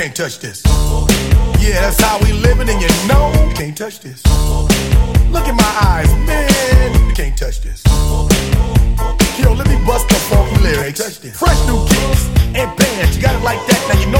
Can't touch this. Yeah, that's how we living, and you know you can't touch this. look in my eyes, man. You can't touch this. Yo, let me bust the funky lyrics. touch this. Fresh new kicks and bands. You got it like that. Now you know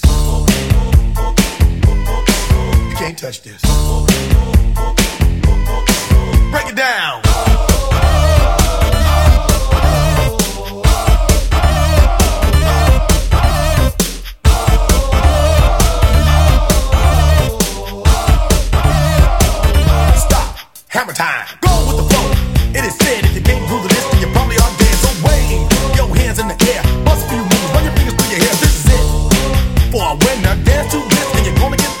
Touch this. Break it down. Stop. Hammer time. Go with the flow. It is said if you can't groove to this, then you probably are dead. So wave your hands in the air. Bust a few moves. Run your fingers through your hair. This is it. For a winner, dance to this, and you're gonna get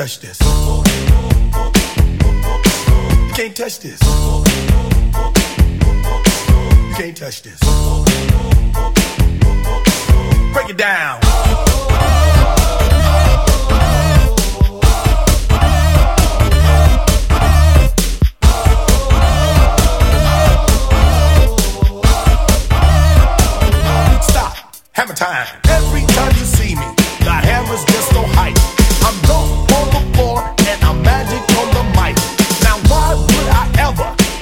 Touch this. You can't touch this. You can't touch this. Break it down. Stop. Time. Every time